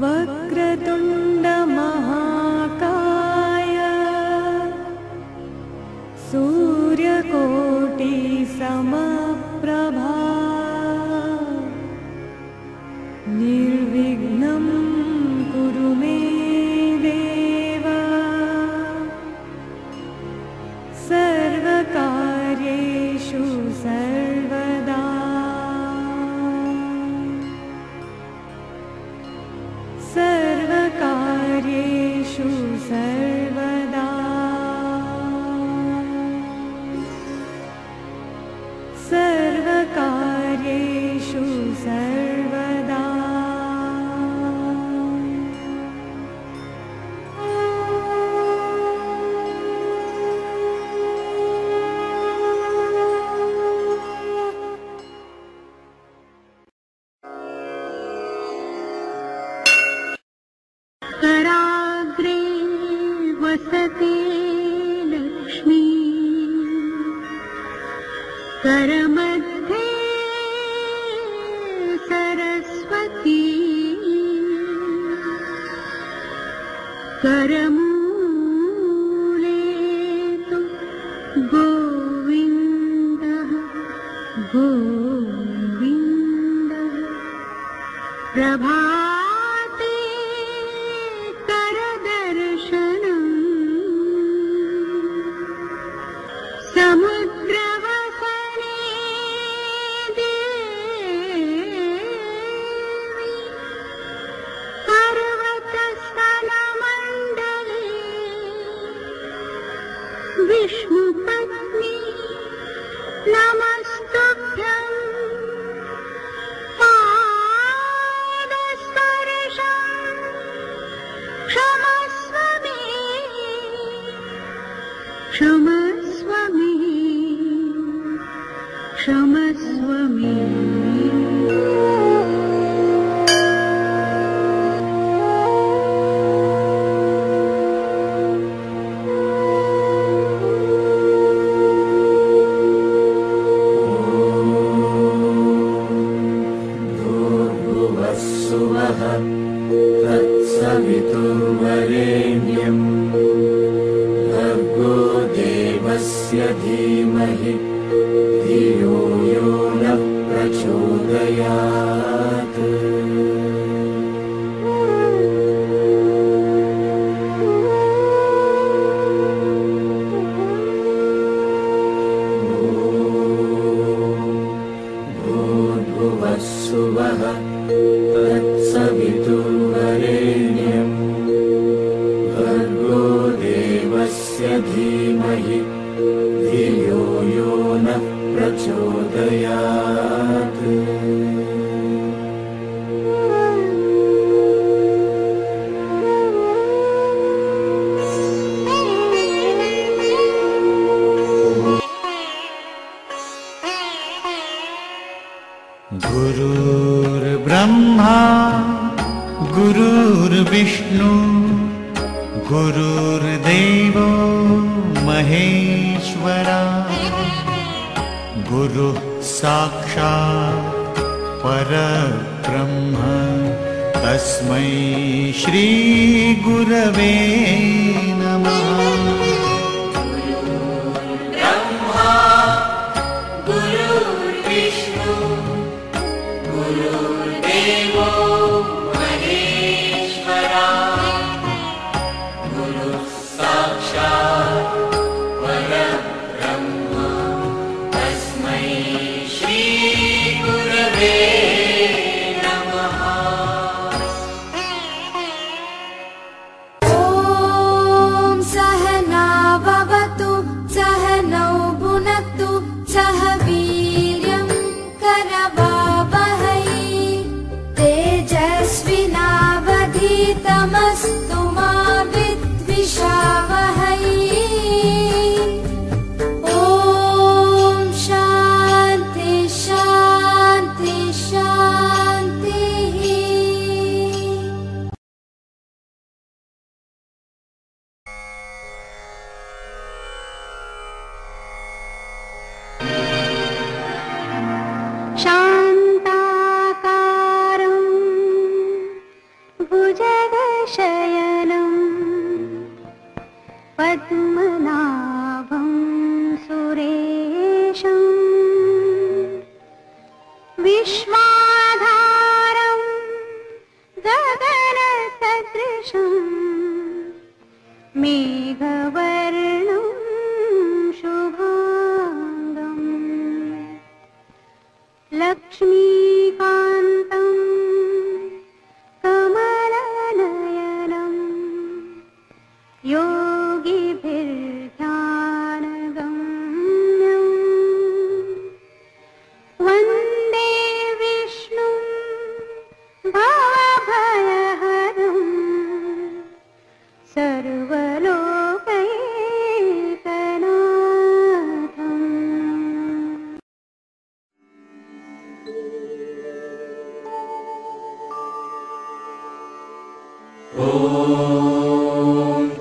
वक्रतुण्डमहाकाय सूर्यकोटिसमप्रभा सर्व पति करमूले तु गोविन्दः गोविन्दः। प्रभाते करदर्शनम् सम प्रचोदयात् गुरुर्ब्रह्मा गुरुर्विष्णु गुरुर्देवो महेश्वरा। गुरुः साक्षात् परब्रह्म। तस्मै श्रीगुरवे। श्रीगुरवे 真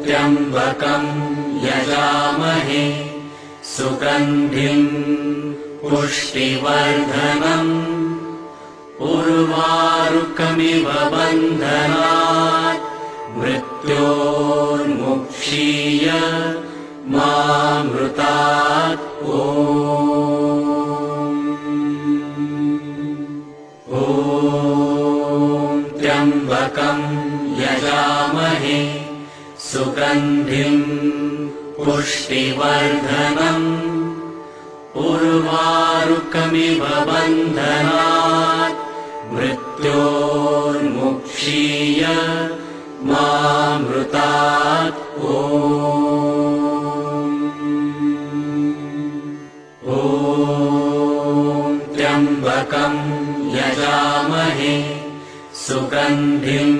त्र्यम्बकम् यजामहे सुगन्धिम् पुष्टिवर्धनम् उर्वारुकमिव बन्धनात् मृत्योर्मुक्षीय मामृतात् ॐ उर्वारुकमिव बन्धनात् मृत्योर्मुक्षीय मामृतात् ॐ त्र्यम्बकम् यजामहे सुगन्धिम्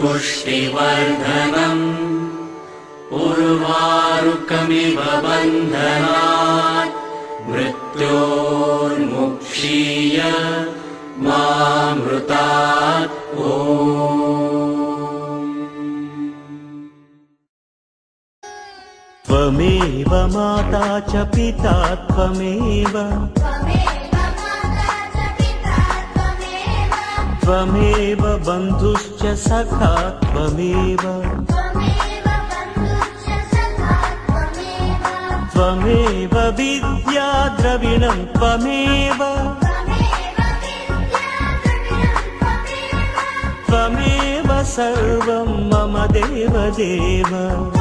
पुष्टिवर्धनम् उर्वारुकमिव बन्धनात् मृत्योर्मुक्षीय मामृतात् ॐ त्वमेव माता च पिता त्वमेव। त्वमेव बन्धुश्च सखा त्वमेव त्वमेव विद्या द्रविणं त्वमेव। त्वमेव सर्वं मम देवदेव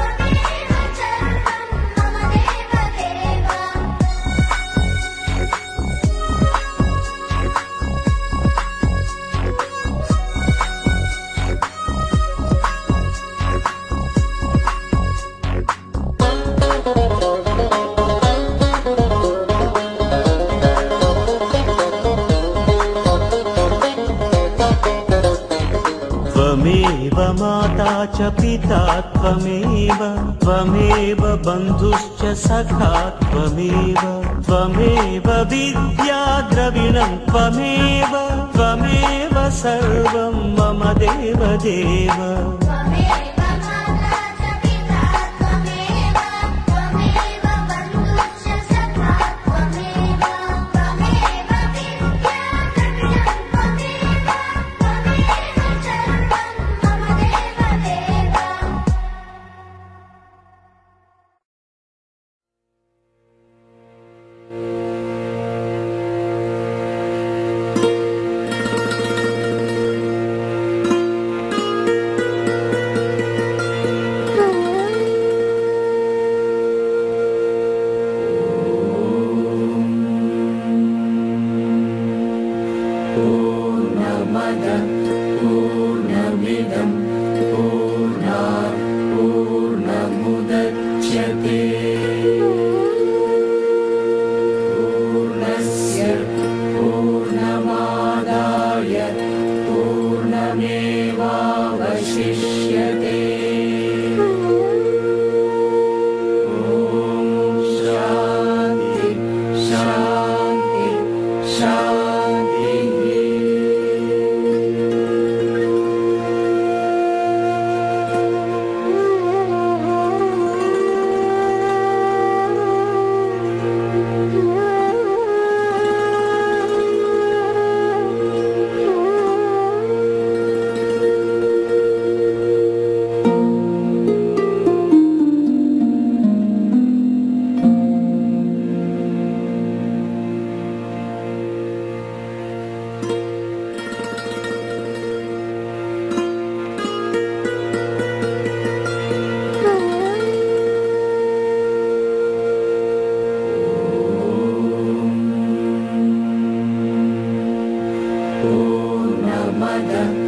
माता च पिता त्वमेव त्वमेव बन्धुश्च सखा त्वमेव त्वमेव विद्या द्रविणं त्वमेव त्वमेव सर्वं मम देवदेव Father.